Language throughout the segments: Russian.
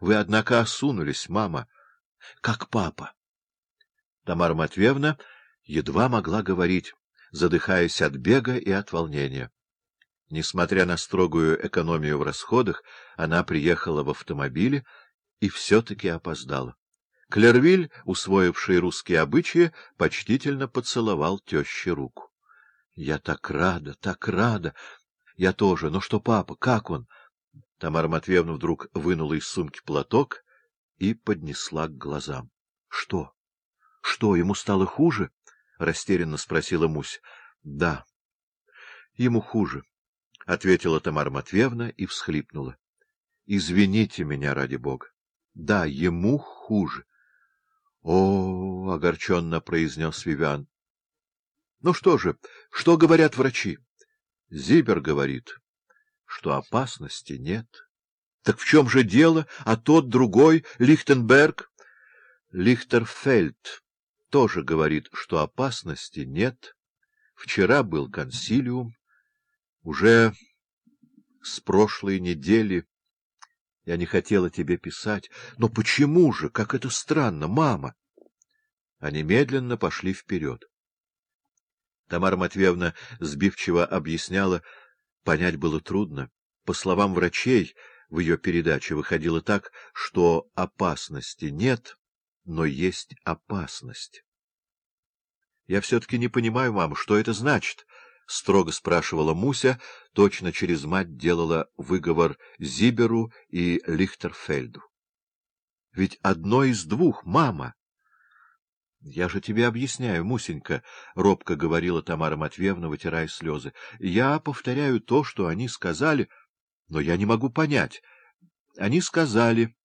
Вы, однако, осунулись, мама, как папа. Тамара Матвеевна едва могла говорить, задыхаясь от бега и от волнения. Несмотря на строгую экономию в расходах, она приехала в автомобиле и все-таки опоздала. Клервиль, усвоивший русские обычаи, почтительно поцеловал теще руку. — Я так рада, так рада! Я тоже. Ну что, папа, как он? Тамара Матвеевна вдруг вынула из сумки платок и поднесла к глазам. — Что? Что, ему стало хуже? — растерянно спросила Мусь. — Да, ему хуже, — ответила Тамара Матвеевна и всхлипнула. — Извините меня, ради бога. Да, ему хуже. — О, — огорченно произнес Вивиан. — Ну что же, что говорят врачи? Зибер говорит, что опасности нет. Так в чем же дело? А тот другой, Лихтенберг? Лихтерфельд тоже говорит, что опасности нет. Вчера был консилиум. Уже с прошлой недели я не хотела тебе писать. Но почему же? Как это странно, мама! Они медленно пошли вперед. Тамара Матвеевна сбивчиво объясняла, понять было трудно. По словам врачей, в ее передаче выходило так, что опасности нет, но есть опасность. — Я все-таки не понимаю, мам, что это значит? — строго спрашивала Муся, точно через мать делала выговор Зиберу и Лихтерфельду. — Ведь одно из двух, мама. — Я же тебе объясняю, Мусенька, — робко говорила Тамара Матвеевна, вытирая слезы. — Я повторяю то, что они сказали, но я не могу понять. Они сказали,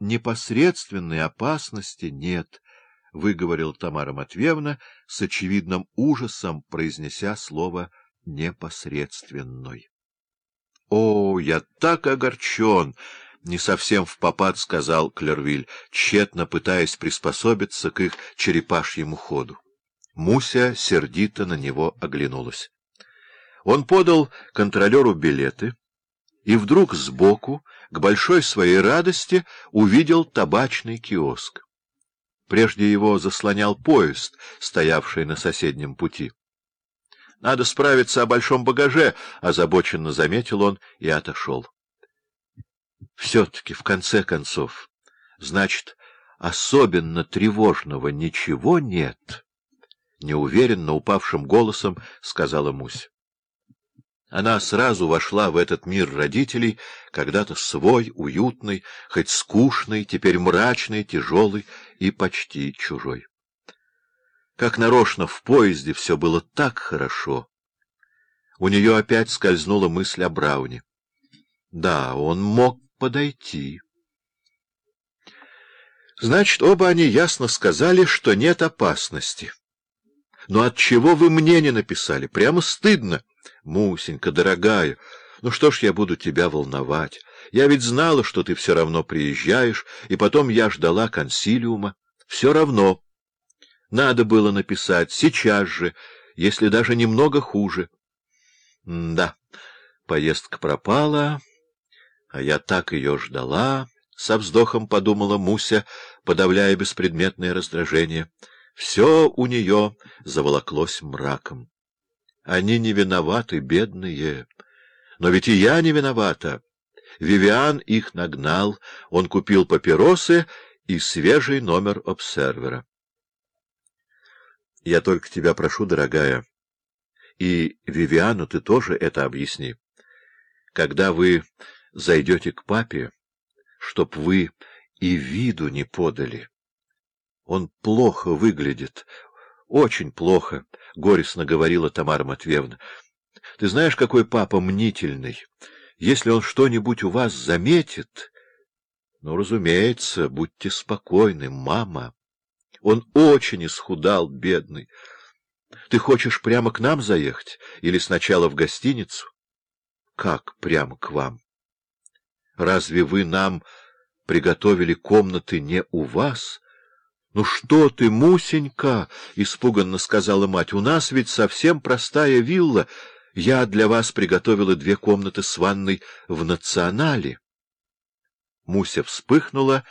непосредственной опасности нет, — выговорила Тамара Матвеевна с очевидным ужасом, произнеся слово «непосредственной». — О, я так огорчен! — не совсем в попад сказал Клервиль, тщетно пытаясь приспособиться к их черепашьему ходу. Муся сердито на него оглянулась. Он подал контролеру билеты и вдруг сбоку, к большой своей радости, увидел табачный киоск. Прежде его заслонял поезд, стоявший на соседнем пути. — Надо справиться о большом багаже, — озабоченно заметил он и отошел. Все-таки, в конце концов, значит, особенно тревожного ничего нет, — неуверенно упавшим голосом сказала Мусь. Она сразу вошла в этот мир родителей, когда-то свой, уютный, хоть скучный, теперь мрачный, тяжелый и почти чужой. Как нарочно в поезде все было так хорошо. У нее опять скользнула мысль о Брауне. Да, он мог подойти. Значит, оба они ясно сказали, что нет опасности. Но от чего вы мне не написали? Прямо стыдно. Мусенька, дорогая, ну что ж я буду тебя волновать? Я ведь знала, что ты все равно приезжаешь, и потом я ждала консилиума. Все равно. Надо было написать сейчас же, если даже немного хуже. М да, поездка пропала... А я так ее ждала, — со вздохом подумала Муся, подавляя беспредметное раздражение. Все у нее заволоклось мраком. Они не виноваты, бедные. Но ведь и я не виновата. Вивиан их нагнал, он купил папиросы и свежий номер обсервера. Я только тебя прошу, дорогая, и Вивиану ты тоже это объясни. Когда вы зайдете к папе, чтоб вы и виду не подали. Он плохо выглядит, очень плохо, — горестно говорила Тамара Матвеевна. Ты знаешь, какой папа мнительный. Если он что-нибудь у вас заметит... Ну, разумеется, будьте спокойны, мама. Он очень исхудал, бедный. Ты хочешь прямо к нам заехать или сначала в гостиницу? Как прямо к вам? Разве вы нам приготовили комнаты не у вас? — Ну что ты, Мусенька, — испуганно сказала мать, — у нас ведь совсем простая вилла. Я для вас приготовила две комнаты с ванной в национале. Муся вспыхнула